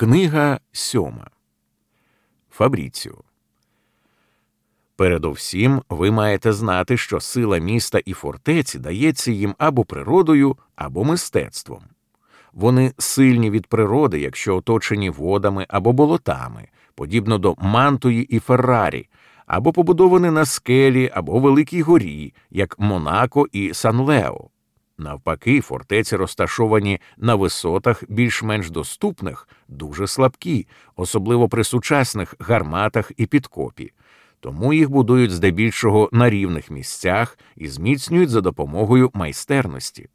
Книга сьома. Фабріціо. Передовсім ви маєте знати, що сила міста і фортеці дається їм або природою, або мистецтвом. Вони сильні від природи, якщо оточені водами або болотами, подібно до Мантуї і Феррарі, або побудовані на скелі або великій горі, як Монако і Сан-Лео. Навпаки, фортеці розташовані на висотах більш-менш доступних, дуже слабкі, особливо при сучасних гарматах і підкопі, тому їх будують здебільшого на рівних місцях і зміцнюють за допомогою майстерності.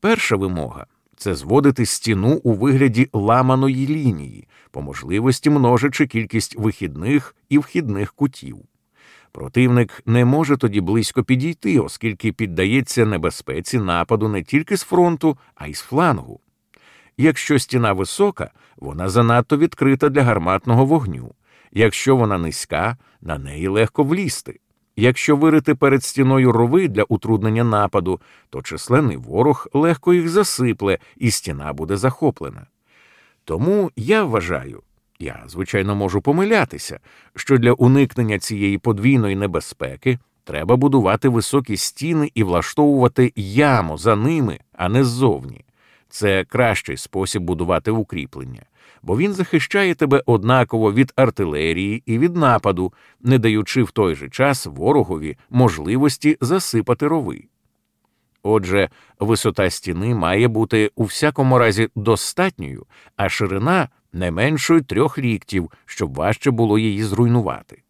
Перша вимога це зводити стіну у вигляді ламаної лінії, по можливості множачи кількість вихідних і вхідних кутів. Противник не може тоді близько підійти, оскільки піддається небезпеці нападу не тільки з фронту, а й з флангу. Якщо стіна висока, вона занадто відкрита для гарматного вогню. Якщо вона низька, на неї легко влізти. Якщо вирити перед стіною рови для утруднення нападу, то численний ворог легко їх засипле, і стіна буде захоплена. Тому я вважаю, я, звичайно, можу помилятися, що для уникнення цієї подвійної небезпеки треба будувати високі стіни і влаштовувати яму за ними, а не ззовні. Це кращий спосіб будувати укріплення, бо він захищає тебе однаково від артилерії і від нападу, не даючи в той же час ворогові можливості засипати рови. Отже, висота стіни має бути у всякому разі достатньою, а ширина не меншою трьох ліктів, щоб важче було її зруйнувати.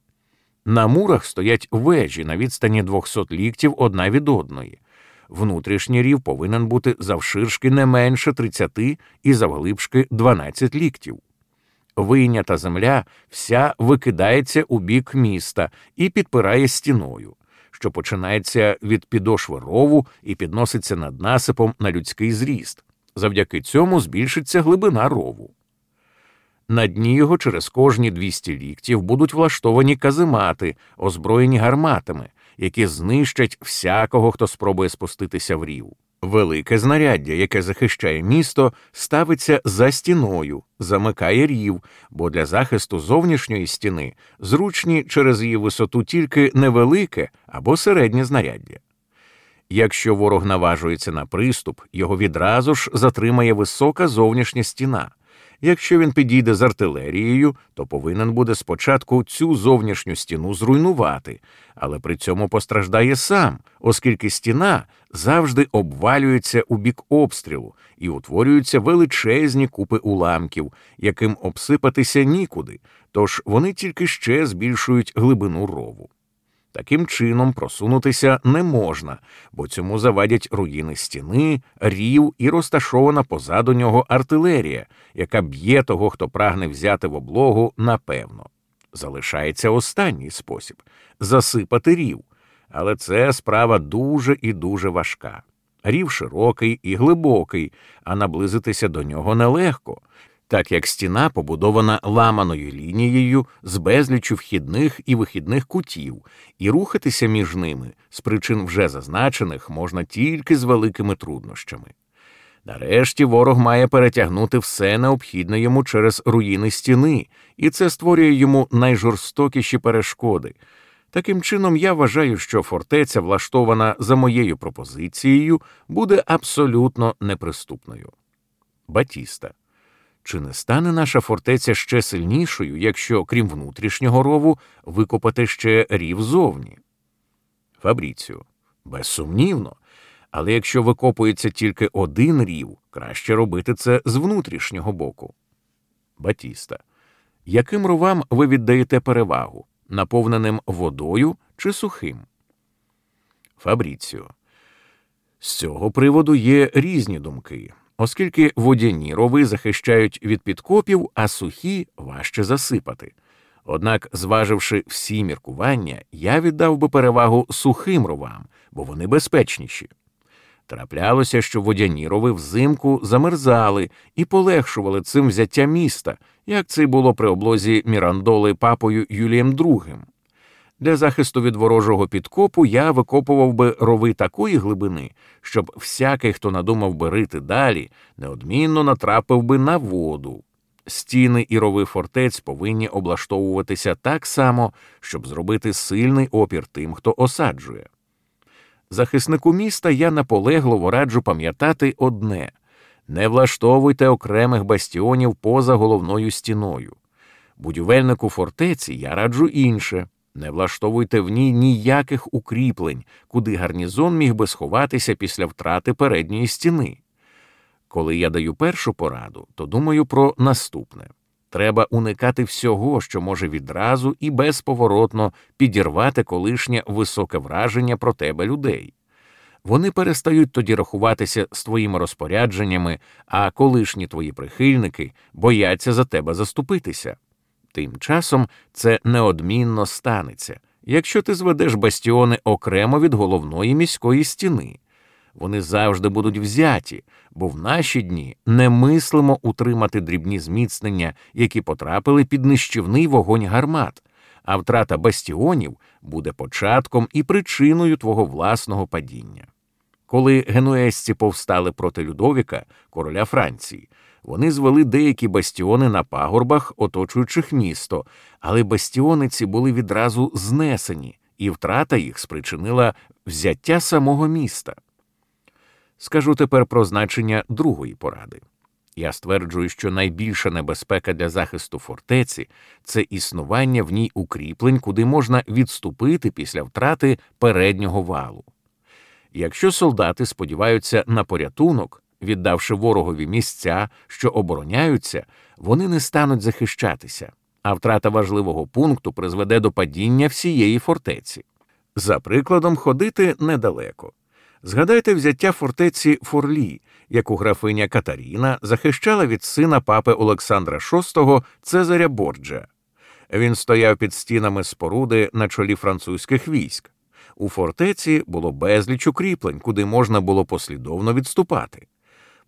На мурах стоять вежі на відстані 200 ліктів одна від одної. Внутрішній рів повинен бути завширшки не менше 30 і завглибшки 12 ліктів. Вийнята земля вся викидається у бік міста і підпирає стіною, що починається від підошви рову і підноситься над насипом на людський зріст. Завдяки цьому збільшиться глибина рову. На дні його через кожні 200 ліктів будуть влаштовані каземати, озброєні гарматами, які знищать всякого, хто спробує спуститися в рів. Велике знаряддя, яке захищає місто, ставиться за стіною, замикає рів, бо для захисту зовнішньої стіни зручні через її висоту тільки невелике або середнє знаряддя. Якщо ворог наважується на приступ, його відразу ж затримає висока зовнішня стіна. Якщо він підійде з артилерією, то повинен буде спочатку цю зовнішню стіну зруйнувати, але при цьому постраждає сам, оскільки стіна завжди обвалюється у бік обстрілу і утворюються величезні купи уламків, яким обсипатися нікуди, тож вони тільки ще збільшують глибину рову. Таким чином просунутися не можна, бо цьому завадять руїни стіни, рів і розташована позаду нього артилерія, яка б'є того, хто прагне взяти в облогу, напевно. Залишається останній спосіб засипати рів, але це справа дуже і дуже важка. Рів широкий і глибокий, а наблизитися до нього нелегко так як стіна побудована ламаною лінією з безлічю вхідних і вихідних кутів, і рухатися між ними з причин вже зазначених можна тільки з великими труднощами. Нарешті ворог має перетягнути все необхідне йому через руїни стіни, і це створює йому найжорстокіші перешкоди. Таким чином, я вважаю, що фортеця, влаштована за моєю пропозицією, буде абсолютно неприступною. Батіста чи не стане наша фортеця ще сильнішою, якщо, крім внутрішнього рову, викопати ще рів зовні? Фабріціо. Безсумнівно. Але якщо викопується тільки один рів, краще робити це з внутрішнього боку. Батіста. Яким ровам ви віддаєте перевагу? Наповненим водою чи сухим? Фабріціо. З цього приводу є різні думки оскільки водяні рови захищають від підкопів, а сухі важче засипати. Однак, зваживши всі міркування, я віддав би перевагу сухим ровам, бо вони безпечніші. Траплялося, що водяні рови взимку замерзали і полегшували цим взяття міста, як це було при облозі Мірандоли папою Юлієм II. Для захисту від ворожого підкопу я викопував би рови такої глибини, щоб всякий, хто надумав би рити далі, неодмінно натрапив би на воду. Стіни і рови фортець повинні облаштовуватися так само, щоб зробити сильний опір тим, хто осаджує. Захиснику міста я наполегливо раджу пам'ятати одне не влаштовуйте окремих бастіонів поза головною стіною. Будівельнику фортеці я раджу інше не влаштовуйте в ній ніяких укріплень, куди гарнізон міг би сховатися після втрати передньої стіни. Коли я даю першу пораду, то думаю про наступне треба уникати всього, що може відразу і безповоротно підірвати колишнє високе враження про тебе людей. Вони перестають тоді рахуватися з твоїми розпорядженнями, а колишні твої прихильники бояться за тебе заступитися. Тим часом це неодмінно станеться, якщо ти зведеш бастіони окремо від головної міської стіни. Вони завжди будуть взяті, бо в наші дні не мислимо утримати дрібні зміцнення, які потрапили під нищівний вогонь гармат, а втрата бастіонів буде початком і причиною твого власного падіння. Коли генуезці повстали проти Людовіка, короля Франції, вони звели деякі бастіони на пагорбах, оточуючих місто, але бастіони ці були відразу знесені, і втрата їх спричинила взяття самого міста. Скажу тепер про значення другої поради. Я стверджую, що найбільша небезпека для захисту фортеці це існування в ній укріплень, куди можна відступити після втрати переднього валу. Якщо солдати сподіваються на порятунок, віддавши ворогові місця, що обороняються, вони не стануть захищатися, а втрата важливого пункту призведе до падіння всієї фортеці. За прикладом, ходити недалеко. Згадайте взяття фортеці Форлі, яку графиня Катаріна захищала від сина папи Олександра VI Цезаря Борджа. Він стояв під стінами споруди на чолі французьких військ. У фортеці було безліч укріплень, куди можна було послідовно відступати.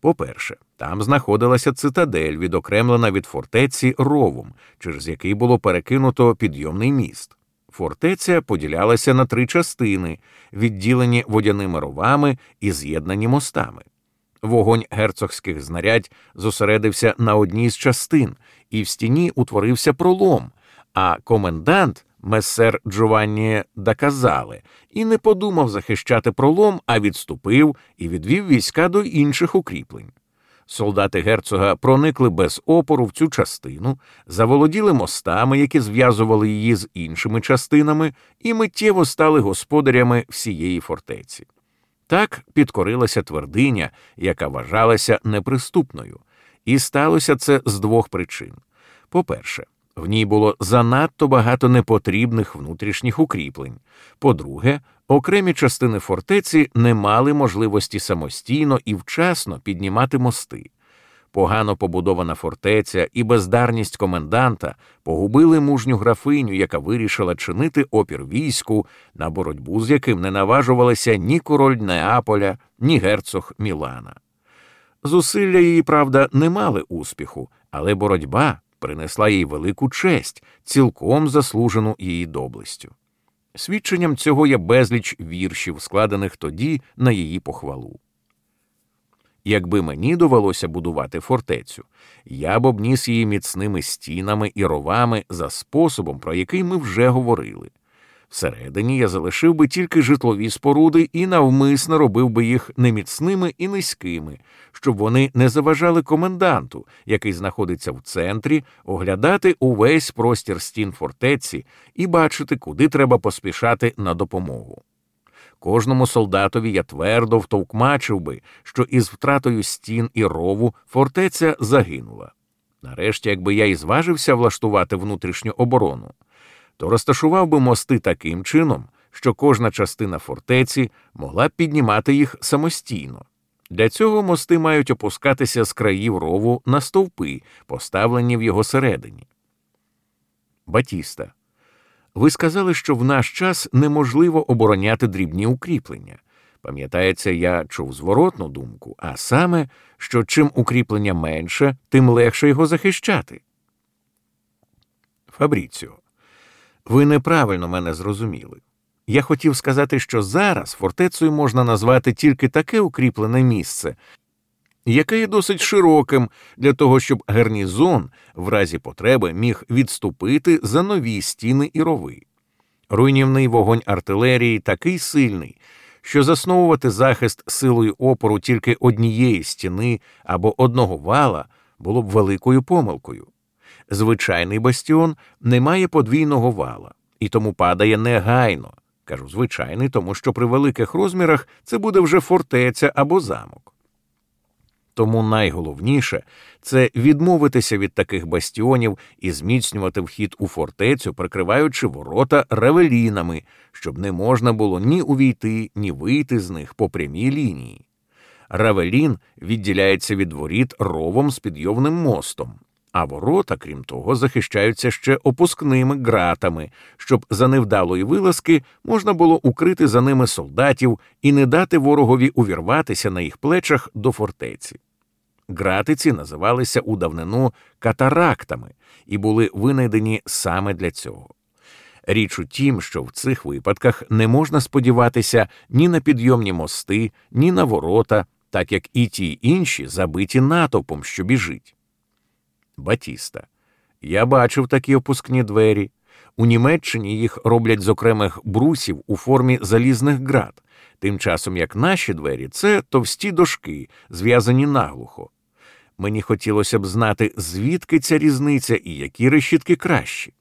По-перше, там знаходилася цитадель, відокремлена від фортеці ровом, через який було перекинуто підйомний міст. Фортеця поділялася на три частини, відділені водяними ровами і з'єднані мостами. Вогонь герцогських знарядь зосередився на одній з частин, і в стіні утворився пролом, а комендант месер Джованні Даказале і не подумав захищати пролом, а відступив і відвів війська до інших укріплень. Солдати герцога проникли без опору в цю частину, заволоділи мостами, які зв'язували її з іншими частинами, і миттєво стали господарями всієї фортеці. Так підкорилася твердиня, яка вважалася неприступною, і сталося це з двох причин. По-перше, в ній було занадто багато непотрібних внутрішніх укріплень. По-друге, окремі частини фортеці не мали можливості самостійно і вчасно піднімати мости. Погано побудована фортеця і бездарність коменданта погубили мужню графиню, яка вирішила чинити опір війську, на боротьбу з яким не наважувалися ні король Неаполя, ні герцог Мілана. Зусилля її, правда, не мали успіху, але боротьба принесла їй велику честь, цілком заслужену її доблестю. Свідченням цього є безліч віршів, складених тоді на її похвалу. Якби мені довелося будувати фортецю, я б обніс її міцними стінами і ровами за способом, про який ми вже говорили. Всередині я залишив би тільки житлові споруди і навмисно робив би їх неміцними і низькими, щоб вони не заважали коменданту, який знаходиться в центрі, оглядати увесь простір стін фортеці і бачити, куди треба поспішати на допомогу. Кожному солдатові я твердо втовкмачив би, що із втратою стін і рову фортеця загинула. Нарешті, якби я і зважився влаштувати внутрішню оборону то розташував би мости таким чином, що кожна частина фортеці могла б піднімати їх самостійно. Для цього мости мають опускатися з країв рову на стовпи, поставлені в його середині. Батіста. Ви сказали, що в наш час неможливо обороняти дрібні укріплення. Пам'ятається, я чув зворотну думку, а саме, що чим укріплення менше, тим легше його захищати. Фабріціо. Ви неправильно мене зрозуміли. Я хотів сказати, що зараз фортецею можна назвати тільки таке укріплене місце, яке є досить широким для того, щоб гарнізон в разі потреби міг відступити за нові стіни і рови. Руйнівний вогонь артилерії такий сильний, що засновувати захист силою опору тільки однієї стіни або одного вала було б великою помилкою. Звичайний бастіон не має подвійного вала і тому падає негайно. Кажу звичайний, тому що при великих розмірах це буде вже фортеця або замок. Тому найголовніше це відмовитися від таких бастіонів і зміцнювати вхід у фортецю, прикриваючи ворота ревелінами, щоб не можна було ні увійти, ні вийти з них по прямій лінії. Равелін відділяється від воріт ровом з підйовним мостом, а ворота, крім того, захищаються ще опускними ґратами, щоб за невдалої вилазки можна було укрити за ними солдатів і не дати ворогові увірватися на їх плечах до фортеці. Гратиці називалися у давнину катарактами і були винайдені саме для цього. Річ у тім, що в цих випадках не можна сподіватися ні на підйомні мости, ні на ворота, так як і ті інші забиті натовпом, що біжить. Батіста. Я бачив такі опускні двері. У Німеччині їх роблять з окремих брусів у формі залізних град, тим часом як наші двері це товсті дошки, зв'язані наглухо. Мені хотілося б знати, звідки ця різниця і які решітки кращі.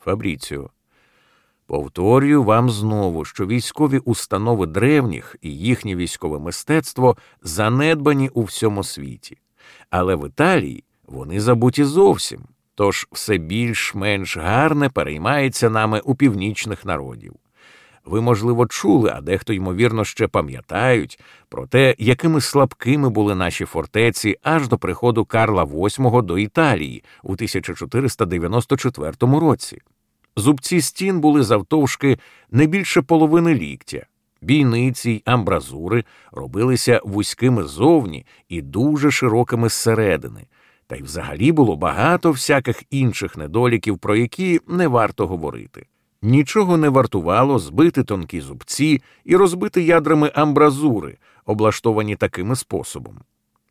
Фабріціо. Повторюю вам знову, що військові установи древніх і їхнє військове мистецтво занедбані у всьому світі, але в Італії вони забуті зовсім, тож все більш-менш гарне переймається нами у північних народів. Ви, можливо, чули, а дехто, ймовірно, ще пам'ятають про те, якими слабкими були наші фортеці аж до приходу Карла VIII до Італії у 1494 році. Зубці стін були завтовшки не більше половини ліктя. Бійниці й амбразури робилися вузькими зовні і дуже широкими зсередини, та й взагалі було багато всяких інших недоліків, про які не варто говорити. Нічого не вартувало збити тонкі зубці і розбити ядрами амбразури, облаштовані такими способом.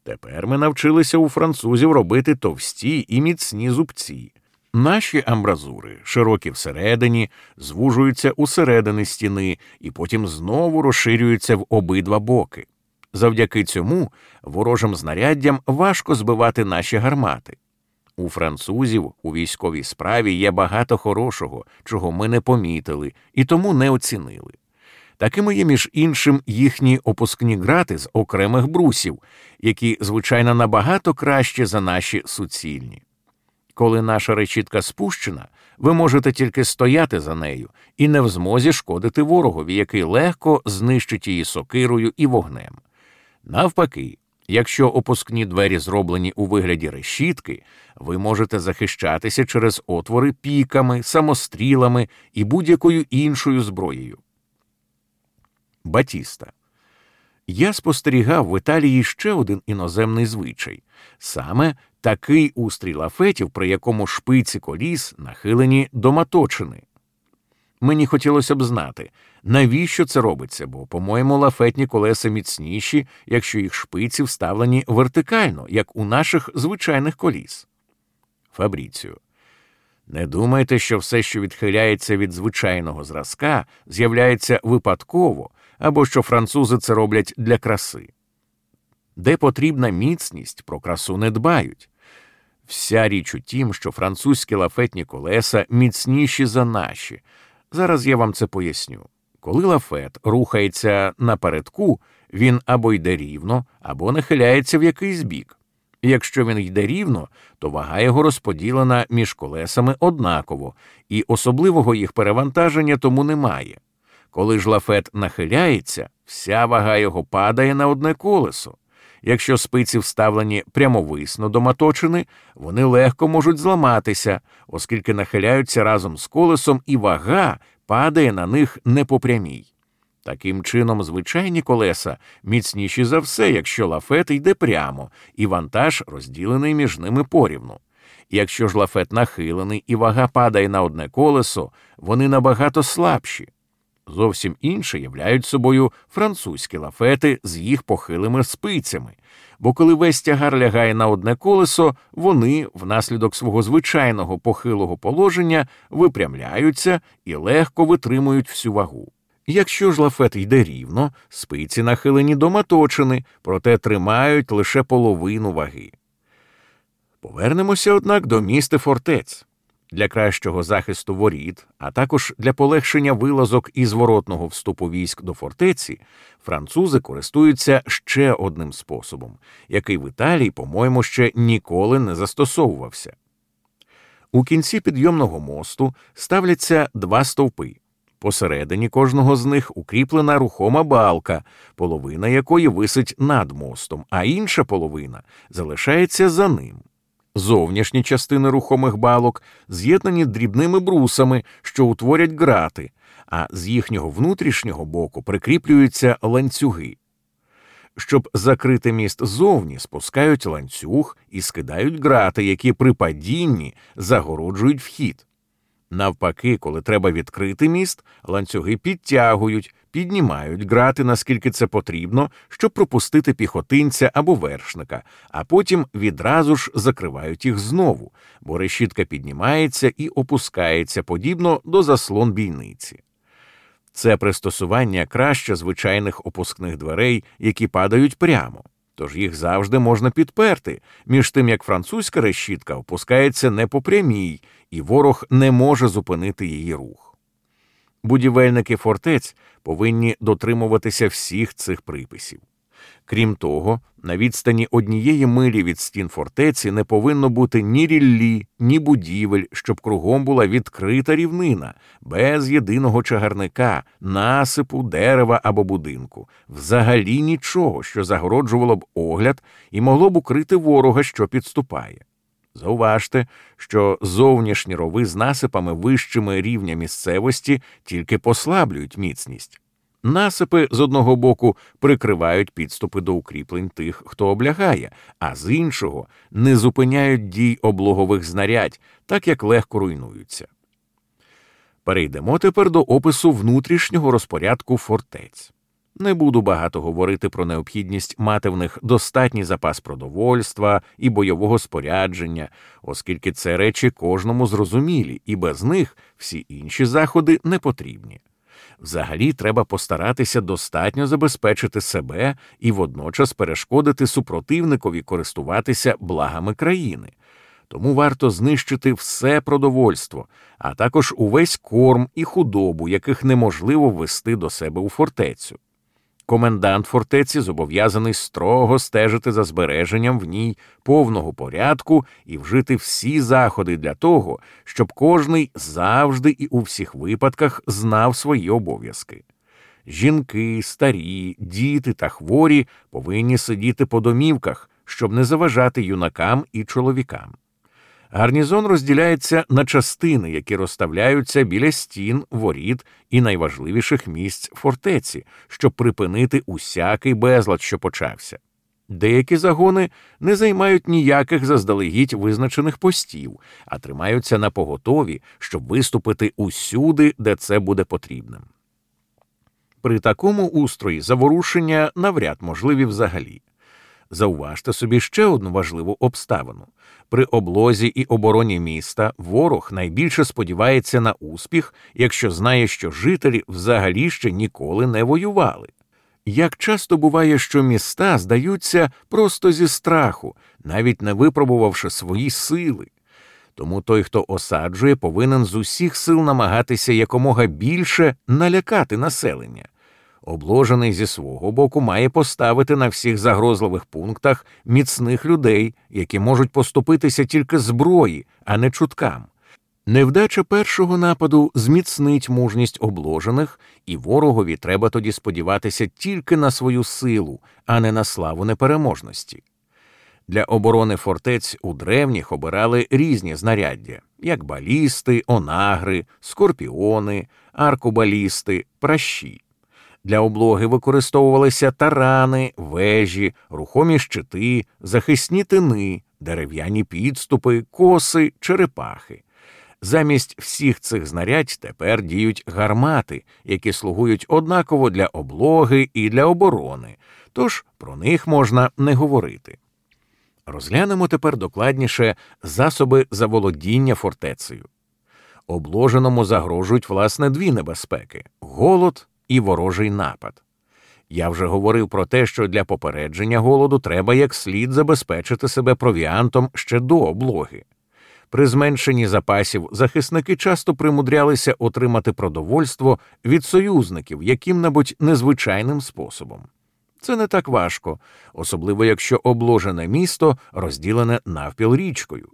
Тепер ми навчилися у французів робити товсті і міцні зубці. Наші амбразури, широкі всередині, звужуються усередини стіни і потім знову розширюються в обидва боки. Завдяки цьому ворожим знаряддям важко збивати наші гармати. У французів у військовій справі є багато хорошого, чого ми не помітили і тому не оцінили. Такими є, між іншим, їхні опускні грати з окремих брусів, які, звичайно, набагато краще за наші суцільні. Коли наша решітка спущена, ви можете тільки стояти за нею і не в змозі шкодити ворогові, який легко знищить її сокирою і вогнем. Навпаки, якщо опускні двері зроблені у вигляді решітки, ви можете захищатися через отвори піками, самострілами і будь-якою іншою зброєю. Батіста. Я спостерігав в Італії ще один іноземний звичай саме такий устрій лафетів, при якому шпиці коліс нахилені до маточини. Мені хотілося б знати, навіщо це робиться, бо, по-моєму, лафетні колеса міцніші, якщо їх шпиці вставлені вертикально, як у наших звичайних коліс. Фабріцію. Не думайте, що все, що відхиляється від звичайного зразка, з'являється випадково, або що французи це роблять для краси. Де потрібна міцність, про красу не дбають. Вся річ у тім, що французькі лафетні колеса міцніші за наші. Зараз я вам це поясню. Коли лафет рухається напередку, він або йде рівно, або нахиляється в якийсь бік. Якщо він йде рівно, то вага його розподілена між колесами однаково, і особливого їх перевантаження тому немає. Коли ж лафет нахиляється, вся вага його падає на одне колесо. Якщо спиці вставлені прямовисно до маточини, вони легко можуть зламатися, оскільки нахиляються разом з колесом, і вага падає на них не по прямій. Таким чином, звичайні колеса міцніші за все, якщо лафет йде прямо, і вантаж розділений між ними порівну. Якщо ж лафет нахилений і вага падає на одне колесо, вони набагато слабші. Зовсім інше являють собою французькі лафети з їх похилими спицями, бо коли весь тягар лягає на одне колесо, вони, внаслідок свого звичайного похилого положення, випрямляються і легко витримують всю вагу. Якщо ж лафет йде рівно, спиці нахилені до маточини, проте тримають лише половину ваги. Повернемося, однак, до міста фортець. Для кращого захисту воріт, а також для полегшення вилазок і зворотного вступу військ до фортеці, французи користуються ще одним способом, який в Італії, по-моєму, ще ніколи не застосовувався. У кінці підйомного мосту ставляться два стовпи. Посередині кожного з них укріплена рухома балка, половина якої висить над мостом, а інша половина залишається за ним. Зовнішні частини рухомих балок з'єднані дрібними брусами, що утворять грати, а з їхнього внутрішнього боку прикріплюються ланцюги. Щоб закрити міст зовні, спускають ланцюг і скидають грати, які при падінні загороджують вхід. Навпаки, коли треба відкрити міст, ланцюги підтягують, піднімають грати, наскільки це потрібно, щоб пропустити піхотинця або вершника, а потім відразу ж закривають їх знову, бо решітка піднімається і опускається подібно до заслон бійниці. Це пристосування краще звичайних опускних дверей, які падають прямо тож їх завжди можна підперти, між тим як французька решітка опускається не по прямій, і ворог не може зупинити її рух. Будівельники фортець повинні дотримуватися всіх цих приписів. Крім того, на відстані однієї милі від стін фортеці не повинно бути ні ріллі, ні будівель, щоб кругом була відкрита рівнина, без єдиного чагарника, насипу, дерева або будинку, взагалі нічого, що загороджувало б огляд і могло б укрити ворога, що підступає. Зауважте, що зовнішні рови з насипами вищими рівня місцевості тільки послаблюють міцність. Насипи з одного боку прикривають підступи до укріплень тих, хто облягає, а з іншого не зупиняють дій облогових знарядь, так як легко руйнуються. Перейдемо тепер до опису внутрішнього розпорядку фортець. Не буду багато говорити про необхідність мати в них достатній запас продовольства і бойового спорядження, оскільки це речі кожному зрозумілі, і без них всі інші заходи не потрібні. Взагалі треба постаратися достатньо забезпечити себе і водночас перешкодити супротивникові користуватися благами країни. Тому варто знищити все продовольство, а також увесь корм і худобу, яких неможливо ввести до себе у фортецю. Комендант фортеці зобов'язаний строго стежити за збереженням в ній повного порядку і вжити всі заходи для того, щоб кожний завжди і у всіх випадках знав свої обов'язки. Жінки, старі, діти та хворі повинні сидіти по домівках, щоб не заважати юнакам і чоловікам. Гарнізон розділяється на частини, які розставляються біля стін, воріт і найважливіших місць фортеці, щоб припинити усякий безлад, що почався. Деякі загони не займають ніяких заздалегідь визначених постів, а тримаються на поготові, щоб виступити усюди, де це буде потрібним. При такому устрої заворушення навряд можливі взагалі. Зауважте собі ще одну важливу обставину при облозі і обороні міста ворог найбільше сподівається на успіх, якщо знає, що жителі взагалі ще ніколи не воювали. Як часто буває, що міста здаються просто зі страху, навіть не випробувавши свої сили. Тому той, хто осаджує, повинен з усіх сил намагатися якомога більше налякати населення обложений зі свого боку має поставити на всіх загрозливих пунктах міцних людей, які можуть поступитися тільки зброї, а не чуткам. Невдача першого нападу зміцнить мужність обложених, і ворогові треба тоді сподіватися тільки на свою силу, а не на славу непереможності. Для оборони фортець у древніх обирали різні знаряддя, як балісти, онагри, скорпіони, аркубалісти, пращі. Для облоги використовувалися тарани, вежі, рухомі щити, захисні тини, дерев'яні підступи, коси, черепахи. Замість всіх цих знарядь тепер діють гармати, які слугують однаково для облоги і для оборони, тож про них можна не говорити. Розглянемо тепер докладніше засоби заволодіння фортецею. Обложеному загрожують власне дві небезпеки голод і ворожий напад. Я вже говорив про те, що для попередження голоду треба як слід забезпечити себе провіантом ще до облоги. При зменшенні запасів захисники часто примудрялися отримати продовольство від союзників яким-небудь незвичайним способом. Це не так важко, особливо якщо обложене місто розділене навпіл річкою.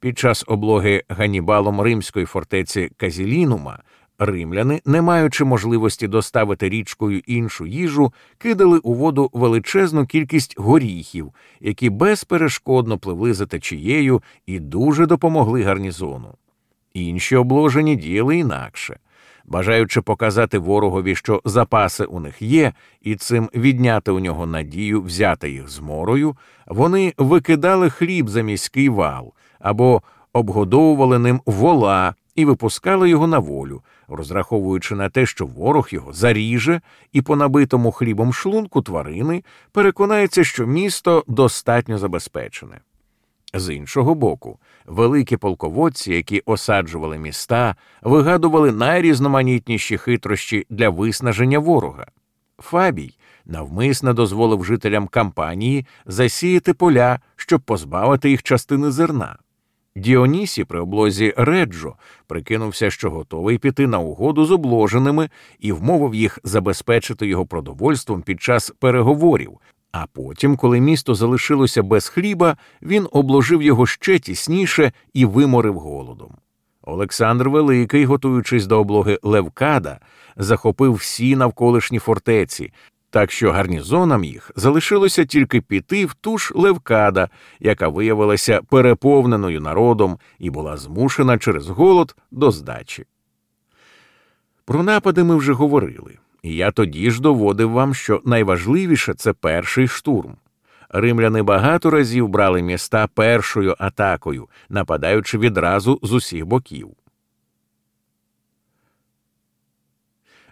Під час облоги Ганібалом римської фортеці Казілінума римляни, не маючи можливості доставити річкою іншу їжу, кидали у воду величезну кількість горіхів, які безперешкодно пливли за течією і дуже допомогли гарнізону. Інші обложені діяли інакше. Бажаючи показати ворогові, що запаси у них є, і цим відняти у нього надію взяти їх зморою, вони викидали хліб за міський вал або обгодовували ним вола і випускали його на волю, розраховуючи на те, що ворог його заріже, і по набитому хлібом шлунку тварини переконається, що місто достатньо забезпечене. З іншого боку, великі полководці, які осаджували міста, вигадували найрізноманітніші хитрощі для виснаження ворога. Фабій навмисно дозволив жителям кампанії засіяти поля, щоб позбавити їх частини зерна. Діонісі при облозі Реджо прикинувся, що готовий піти на угоду з обложеними і вмовив їх забезпечити його продовольством під час переговорів. А потім, коли місто залишилося без хліба, він обложив його ще тісніше і виморив голодом. Олександр Великий, готуючись до облоги Левкада, захопив всі навколишні фортеці, так що гарнізонам їх залишилося тільки піти в ту ж Левкада, яка виявилася переповненою народом і була змушена через голод до здачі. Про напади ми вже говорили, і я тоді ж доводив вам, що найважливіше це перший штурм. Римляни багато разів брали міста першою атакою, нападаючи відразу з усіх боків.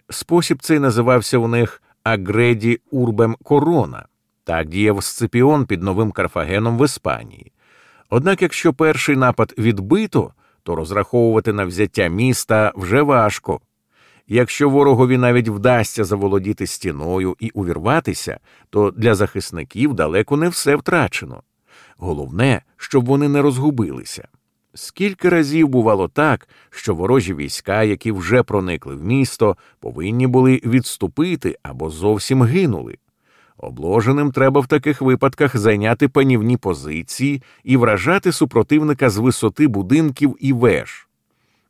Спосіб цей називався у них Агреді Урбем Корона, так діяв Сципіон під новим Карфагеном в Іспанії. Однак, якщо перший напад відбито, то розраховувати на взяття міста вже важко. Якщо ворогові навіть вдасться заволодіти стіною і увірватися, то для захисників далеко не все втрачено. Головне, щоб вони не розгубилися. Скільки разів бувало так, що ворожі війська, які вже проникли в місто, повинні були відступити або зовсім гинули. Обложеним треба в таких випадках зайняти панівні позиції і вражати супротивника з висоти будинків і веж.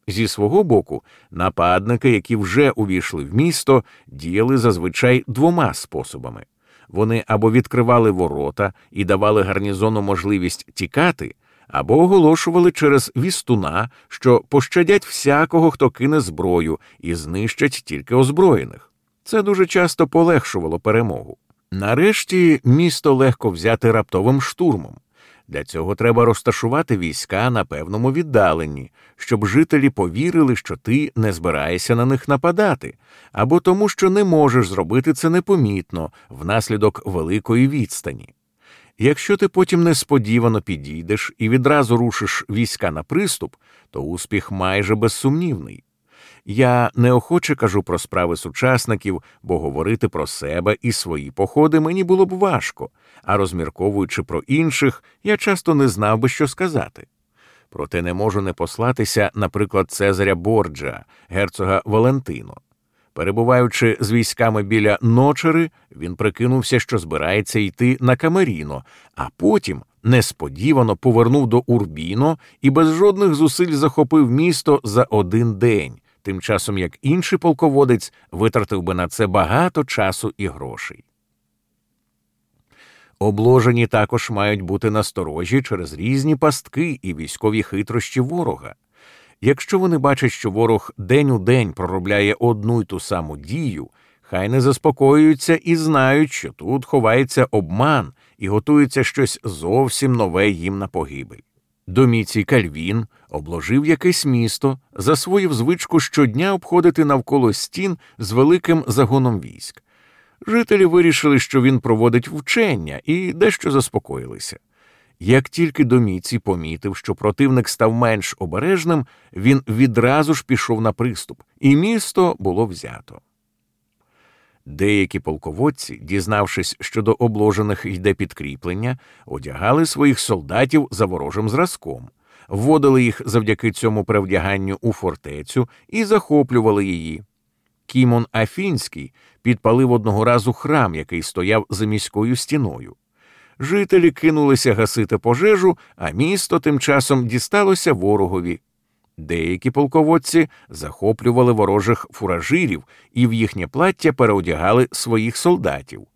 Зі свого боку, нападники, які вже увійшли в місто, діяли зазвичай двома способами вони або відкривали ворота і давали гарнізону можливість тікати або оголошували через вістуна, що пощадять всякого, хто кине зброю, і знищать тільки озброєних. Це дуже часто полегшувало перемогу. Нарешті місто легко взяти раптовим штурмом. Для цього треба розташувати війська на певному віддаленні, щоб жителі повірили, що ти не збираєшся на них нападати, або тому, що не можеш зробити це непомітно внаслідок великої відстані. Якщо ти потім несподівано підійдеш і відразу рушиш війська на приступ, то успіх майже безсумнівний. Я неохоче кажу про справи сучасників, бо говорити про себе і свої походи мені було б важко, а розмірковуючи про інших, я часто не знав би, що сказати. Проте не можу не послатися, наприклад, Цезаря Борджа, герцога Валентино. Перебуваючи з військами біля ночери, він прикинувся, що збирається йти на Камеріно, а потім несподівано повернув до Урбіно і без жодних зусиль захопив місто за один день, тим часом як інший полководець витратив би на це багато часу і грошей. Обложені також мають бути насторожі через різні пастки і військові хитрощі ворога. Якщо вони бачать, що ворог день у день проробляє одну й ту саму дію, хай не заспокоюються і знають, що тут ховається обман і готується щось зовсім нове їм на погибель. Доміцій Кальвін обложив якесь місто, засвоїв звичку щодня обходити навколо стін з великим загоном військ. Жителі вирішили, що він проводить вчення, і дещо заспокоїлися. Як тільки доміці помітив, що противник став менш обережним, він відразу ж пішов на приступ, і місто було взято. Деякі полководці, дізнавшись, що до обложених йде підкріплення, одягали своїх солдатів за ворожим зразком, вводили їх завдяки цьому перевдяганню у фортецю і захоплювали її. Кімон Афінський підпалив одного разу храм, який стояв за міською стіною. Жителі кинулися гасити пожежу, а місто тим часом дісталося ворогові. Деякі полководці захоплювали ворожих фуражирів і в їхнє плаття переодягали своїх солдатів.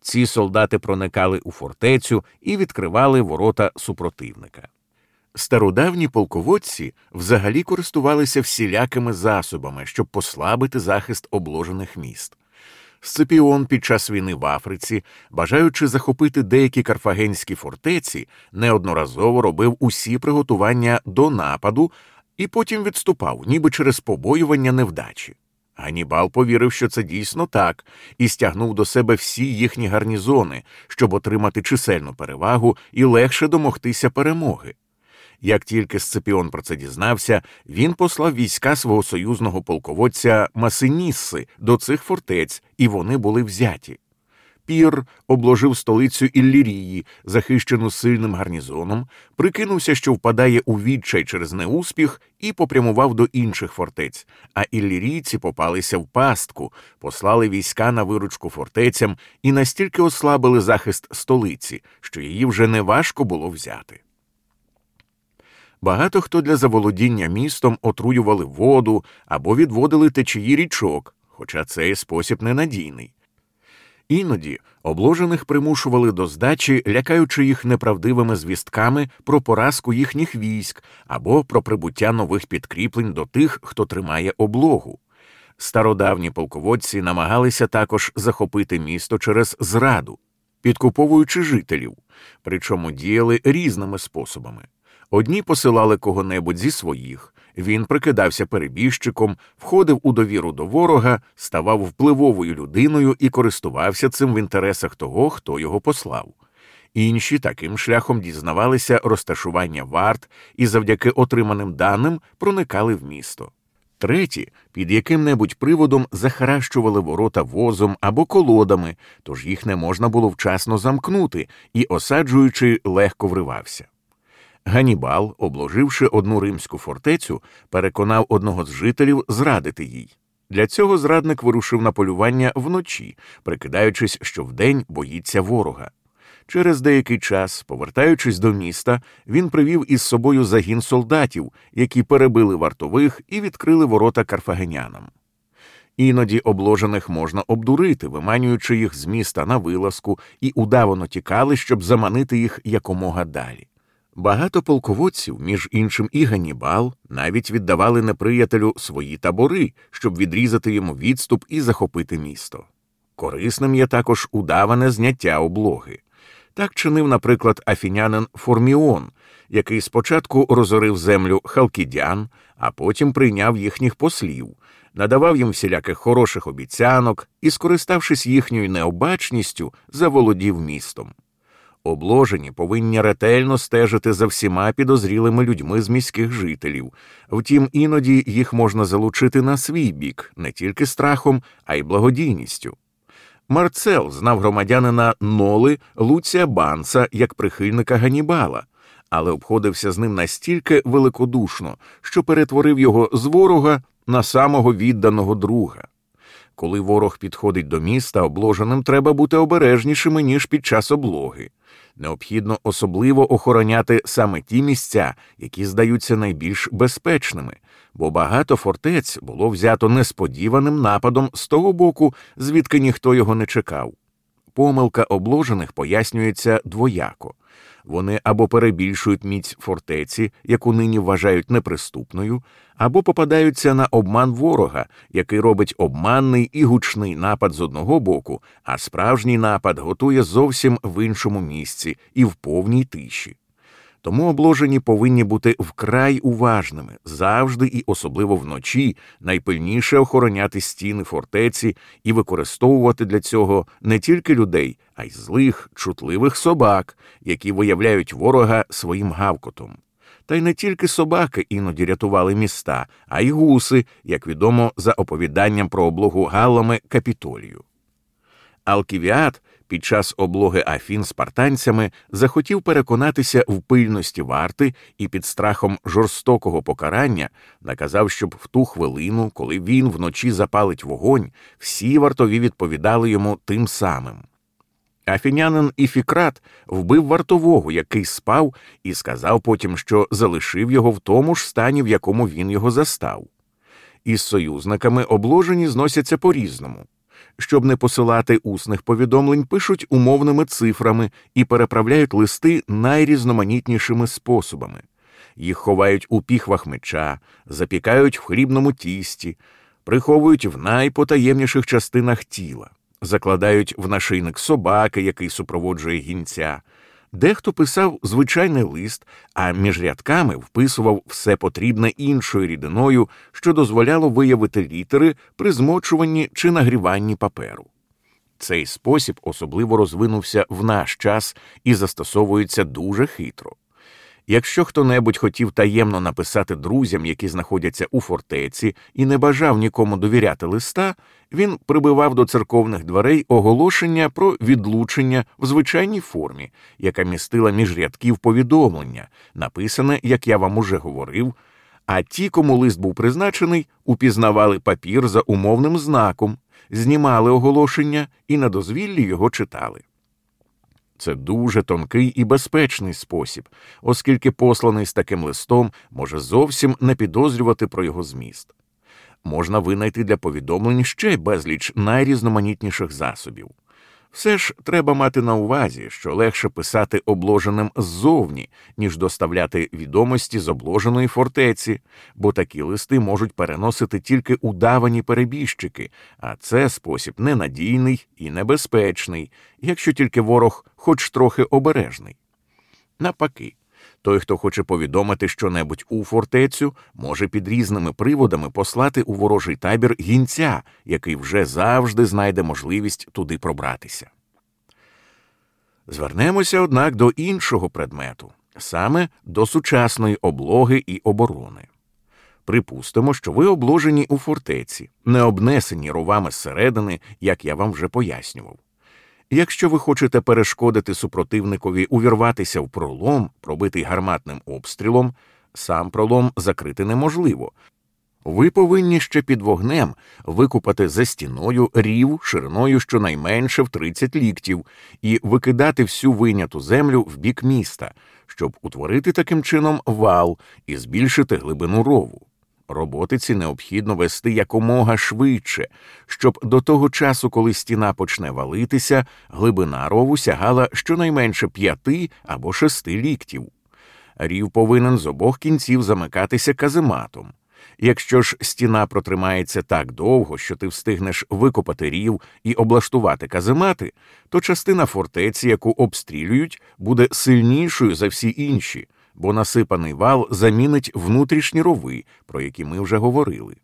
Ці солдати проникали у фортецю і відкривали ворота супротивника. Стародавні полководці взагалі користувалися всілякими засобами, щоб послабити захист обложених міст. Сципіон під час війни в Африці, бажаючи захопити деякі карфагенські фортеці, неодноразово робив усі приготування до нападу і потім відступав, ніби через побоювання невдачі. Ганібал повірив, що це дійсно так, і стягнув до себе всі їхні гарнізони, щоб отримати чисельну перевагу і легше домогтися перемоги. Як тільки Сципіон про це дізнався, він послав війська свого союзного полководця Масинісси до цих фортець, і вони були взяті. Пір обложив столицю Іллірії, захищену сильним гарнізоном, прикинувся, що впадає у відчай через неуспіх, і попрямував до інших фортець. А іллірійці попалися в пастку, послали війська на виручку фортецям і настільки ослабили захист столиці, що її вже неважко було взяти. Багато хто для заволодіння містом отруювали воду або відводили течії річок, хоча цей спосіб ненадійний. Іноді обложених примушували до здачі, лякаючи їх неправдивими звістками про поразку їхніх військ або про прибуття нових підкріплень до тих, хто тримає облогу. Стародавні полководці намагалися також захопити місто через зраду, підкуповуючи жителів, причому діяли різними способами. Одні посилали кого-небудь зі своїх, він прикидався перебіжчиком, входив у довіру до ворога, ставав впливовою людиною і користувався цим в інтересах того, хто його послав. Інші таким шляхом дізнавалися розташування варт і завдяки отриманим даним проникали в місто. Треті під яким небудь приводом захаращували ворота возом або колодами, тож їх не можна було вчасно замкнути і, осаджуючи, легко вривався. Ганібал, обложивши одну римську фортецю, переконав одного з жителів зрадити їй. Для цього зрадник вирушив на полювання вночі, прикидаючись, що вдень боїться ворога. Через деякий час, повертаючись до міста, він привів із собою загін солдатів, які перебили вартових і відкрили ворота карфагенянам. Іноді обложених можна обдурити, виманюючи їх з міста на вилазку, і удавано тікали, щоб заманити їх якомога далі. Багато полководців, між іншим і Ганібал, навіть віддавали неприятелю свої табори, щоб відрізати йому відступ і захопити місто. Корисним є також удаване зняття облоги. Так чинив, наприклад, афінянин Форміон, який спочатку розорив землю халкідян, а потім прийняв їхніх послів, надавав їм всіляких хороших обіцянок і, скориставшись їхньою необачністю, заволодів містом. Обложені повинні ретельно стежити за всіма підозрілими людьми з міських жителів, втім, іноді їх можна залучити на свій бік не тільки страхом, а й благодійністю. Марцел знав громадянина Ноли Луція Банса як прихильника Ганібала, але обходився з ним настільки великодушно, що перетворив його з ворога на самого відданого друга. Коли ворог підходить до міста, обложеним треба бути обережнішими, ніж під час облоги. Необхідно особливо охороняти саме ті місця, які здаються найбільш безпечними, бо багато фортець було взято несподіваним нападом з того боку, звідки ніхто його не чекав. Помилка обложених пояснюється двояко вони або перебільшують міць фортеці, яку нині вважають неприступною, або попадаються на обман ворога, який робить обманний і гучний напад з одного боку, а справжній напад готує зовсім в іншому місці і в повній тиші. Тому обложені повинні бути вкрай уважними завжди і особливо вночі найпильніше охороняти стіни фортеці і використовувати для цього не тільки людей, а й злих, чутливих собак, які виявляють ворога своїм гавкотом. Та й не тільки собаки іноді рятували міста, а й гуси, як відомо за оповіданням про облогу галами капітолію. Алківіат під час облоги Афін спартанцями захотів переконатися в пильності варти і під страхом жорстокого покарання наказав, щоб в ту хвилину, коли він вночі запалить вогонь, всі вартові відповідали йому тим самим. Афінянин Іфікрат вбив вартового, який спав, і сказав потім, що залишив його в тому ж стані, в якому він його застав. Із союзниками обложені зносяться по різному. Щоб не посилати усних повідомлень, пишуть умовними цифрами і переправляють листи найрізноманітнішими способами. Їх ховають у піхвах меча, запікають в хлібному тісті, приховують в найпотаємніших частинах тіла закладають в нашийник собаки, який супроводжує гінця. Дехто писав звичайний лист, а між рядками вписував все потрібне іншою рідиною, що дозволяло виявити літери при змочуванні чи нагріванні паперу. Цей спосіб особливо розвинувся в наш час і застосовується дуже хитро. Якщо хто-небудь хотів таємно написати друзям, які знаходяться у фортеці, і не бажав нікому довіряти листа, він прибивав до церковних дверей оголошення про відлучення в звичайній формі, яка містила між рядків повідомлення, написане, як я вам уже говорив. А ті, кому лист був призначений, упізнавали папір за умовним знаком, знімали оголошення і на дозвіллі його читали. Це дуже тонкий і безпечний спосіб, оскільки посланий з таким листом може зовсім не підозрювати про його зміст. Можна винайти для повідомлень ще безліч найрізноманітніших засобів. Все ж треба мати на увазі, що легше писати обложеним ззовні, ніж доставляти відомості з обложеної фортеці, бо такі листи можуть переносити тільки удавані перебіжчики, а це спосіб ненадійний і небезпечний, якщо тільки ворог хоч трохи обережний. Напаки. Той, хто хоче повідомити щонебудь у фортецю, може під різними приводами послати у ворожий табір гінця, який вже завжди знайде можливість туди пробратися. Звернемося, однак, до іншого предмету, саме до сучасної облоги і оборони. Припустимо, що ви обложені у фортеці, не обнесені ровами зсередини, як я вам вже пояснював. Якщо ви хочете перешкодити супротивникові увірватися в пролом, пробитий гарматним обстрілом, сам пролом закрити неможливо. Ви повинні ще під вогнем викупати за стіною рів шириною щонайменше в 30 ліктів і викидати всю вийняту землю в бік міста, щоб утворити таким чином вал і збільшити глибину рову. Роботи ці необхідно вести якомога швидше, щоб до того часу, коли стіна почне валитися, глибина рову сягала щонайменше п'яти або шести ліктів. Рів повинен з обох кінців замикатися казематом. Якщо ж стіна протримається так довго, що ти встигнеш викопати рів і облаштувати каземати, то частина фортеці, яку обстрілюють, буде сильнішою за всі інші бо насипаний вал замінить внутрішні рови, про які ми вже говорили.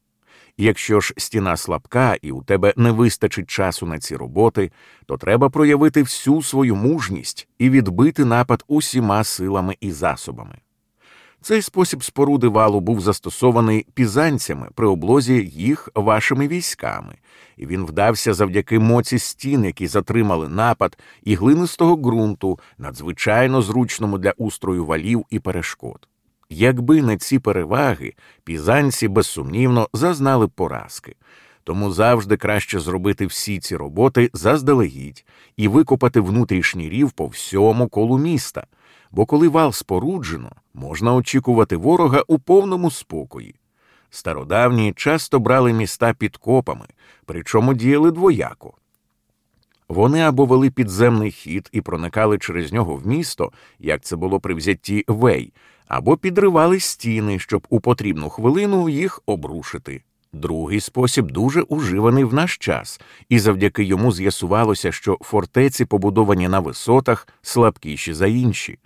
Якщо ж стіна слабка і у тебе не вистачить часу на ці роботи, то треба проявити всю свою мужність і відбити напад усіма силами і засобами. Цей спосіб споруди валу був застосований пізанцями при облозі їх вашими військами, і він вдався завдяки моці стін, які затримали напад, і глинистого ґрунту, надзвичайно зручному для устрою валів і перешкод. Якби не ці переваги, пізанці безсумнівно зазнали поразки. Тому завжди краще зробити всі ці роботи заздалегідь і викопати внутрішній рів по всьому колу міста бо коли вал споруджено, можна очікувати ворога у повному спокої. Стародавні часто брали міста під копами, причому діяли двояко. Вони або вели підземний хід і проникали через нього в місто, як це було при взятті вей, або підривали стіни, щоб у потрібну хвилину їх обрушити. Другий спосіб дуже уживаний в наш час, і завдяки йому з'ясувалося, що фортеці, побудовані на висотах, слабкіші за інші.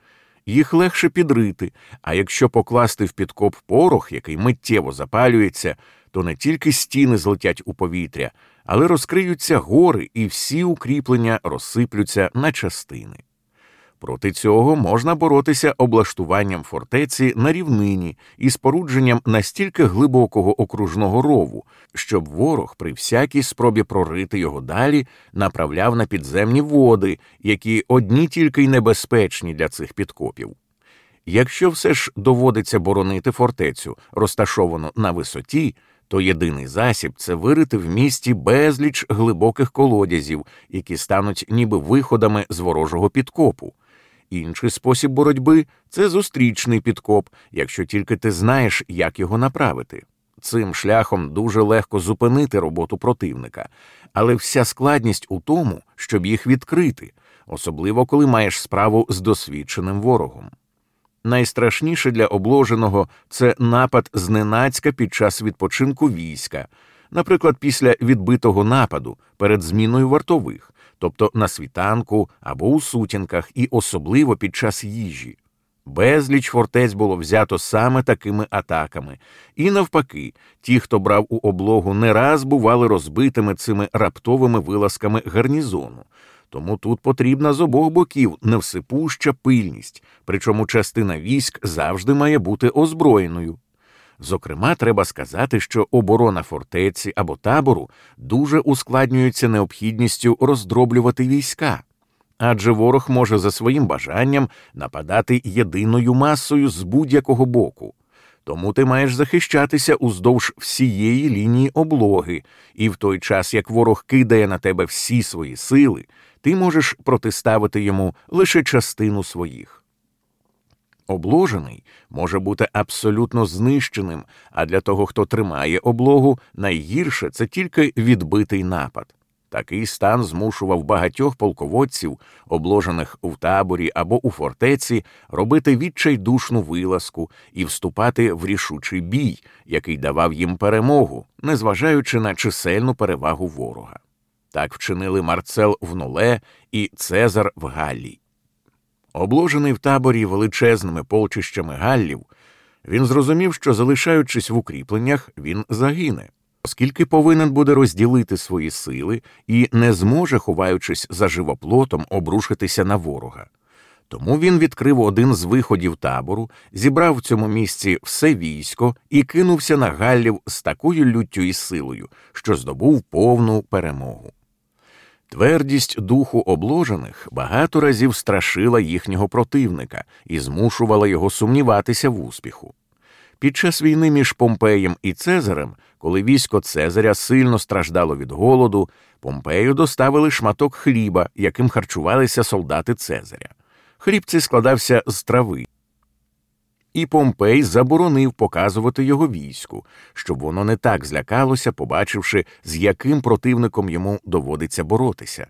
Їх легше підрити, а якщо покласти в підкоп порох, який миттєво запалюється, то не тільки стіни злетять у повітря, але розкриються гори і всі укріплення розсиплються на частини. Проти цього можна боротися облаштуванням фортеці на рівнині і спорудженням настільки глибокого окружного рову, щоб ворог при всякій спробі прорити його далі направляв на підземні води, які одні тільки й небезпечні для цих підкопів. Якщо все ж доводиться боронити фортецю, розташовану на висоті, то єдиний засіб це вирити в місті безліч глибоких колодязів, які стануть ніби виходами з ворожого підкопу. Інший спосіб боротьби це зустрічний підкоп, якщо тільки ти знаєш, як його направити. Цим шляхом дуже легко зупинити роботу противника, але вся складність у тому, щоб їх відкрити, особливо коли маєш справу з досвідченим ворогом. Найстрашніше для обложеного це напад зненацька під час відпочинку війська, наприклад, після відбитого нападу перед зміною вартових, тобто на світанку або у сутінках, і особливо під час їжі. Безліч фортець було взято саме такими атаками, і навпаки, ті, хто брав у облогу, не раз бували розбитими цими раптовими вилазками гарнізону. Тому тут потрібна з обох боків невсипуща пильність, причому частина військ завжди має бути озброєною. Зокрема, треба сказати, що оборона фортеці або табору дуже ускладнюється необхідністю роздроблювати війська, адже ворог може за своїм бажанням нападати єдиною масою з будь-якого боку. Тому ти маєш захищатися уздовж всієї лінії облоги, і в той час, як ворог кидає на тебе всі свої сили, ти можеш протиставити йому лише частину своїх. Обложений може бути абсолютно знищеним, а для того, хто тримає облогу, найгірше це тільки відбитий напад. Такий стан змушував багатьох полководців, обложених у таборі або у фортеці, робити відчайдушну вилазку і вступати в рішучий бій, який давав їм перемогу, незважаючи на чисельну перевагу ворога. Так вчинили Марцел в Нуле і Цезар в Галлі. Обложений в таборі величезними полчищами галлів, він зрозумів, що, залишаючись в укріпленнях, він загине, оскільки повинен буде розділити свої сили і не зможе, ховаючись за живоплотом, обрушитися на ворога. Тому він відкрив один з виходів табору, зібрав в цьому місці все військо і кинувся на галлів з такою люттю і силою, що здобув повну перемогу. Твердість духу обложених багато разів страшила їхнього противника і змушувала його сумніватися в успіху. Під час війни між Помпеєм і Цезарем, коли військо Цезаря сильно страждало від голоду, Помпею доставили шматок хліба, яким харчувалися солдати Цезаря. Хліб цей складався з трави і Помпей заборонив показувати його війську, щоб воно не так злякалося, побачивши, з яким противником йому доводиться боротися.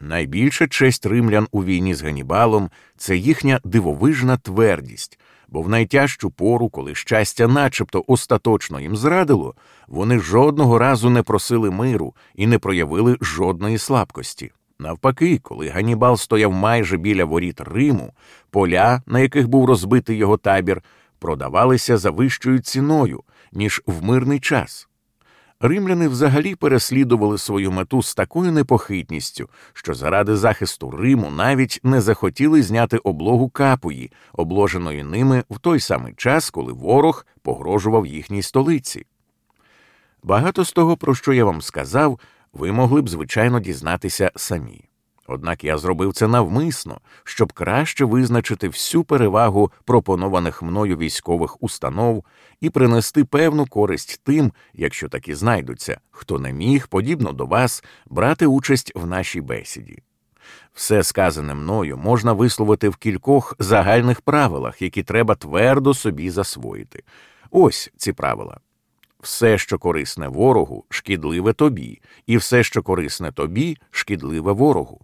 Найбільша честь римлян у війні з Ганібалом це їхня дивовижна твердість, бо в найтяжчу пору, коли щастя начебто остаточно їм зрадило, вони жодного разу не просили миру і не проявили жодної слабкості. Навпаки, коли Ганібал стояв майже біля воріт Риму, поля, на яких був розбитий його табір, продавалися за вищою ціною, ніж в мирний час. Римляни взагалі переслідували свою мету з такою непохитністю, що заради захисту Риму навіть не захотіли зняти облогу капуї, обложеної ними в той самий час, коли ворог погрожував їхній столиці. Багато з того, про що я вам сказав, ви могли б, звичайно, дізнатися самі. Однак я зробив це навмисно, щоб краще визначити всю перевагу пропонованих мною військових установ і принести певну користь тим, якщо такі знайдуться, хто не міг, подібно до вас, брати участь в нашій бесіді. Все сказане мною можна висловити в кількох загальних правилах, які треба твердо собі засвоїти. Ось ці правила. Все, що корисне ворогу, шкідливе тобі, і все, що корисне тобі, шкідливе ворогу.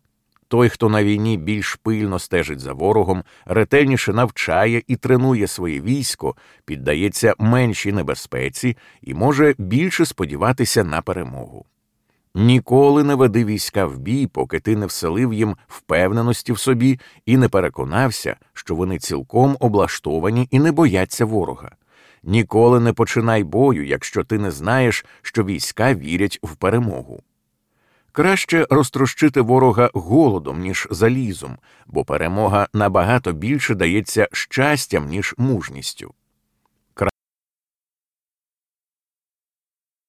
Той, хто на війні більш пильно стежить за ворогом, ретельніше навчає і тренує своє військо, піддається меншій небезпеці і може більше сподіватися на перемогу. Ніколи не веди війська в бій, поки ти не вселив їм впевненості в собі і не переконався, що вони цілком облаштовані і не бояться ворога. Ніколи не починай бою, якщо ти не знаєш, що війська вірять в перемогу. Краще розтрощити ворога голодом, ніж залізом, бо перемога набагато більше дається щастям, ніж мужністю.